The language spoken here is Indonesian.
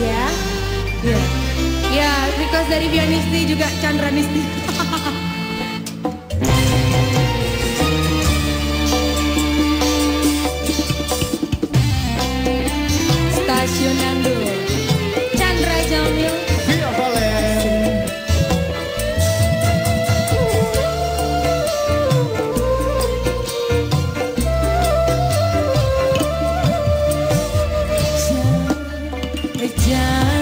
ya. Ya, yeah. ya request dari Bianisti juga Chandra Nisti. життя.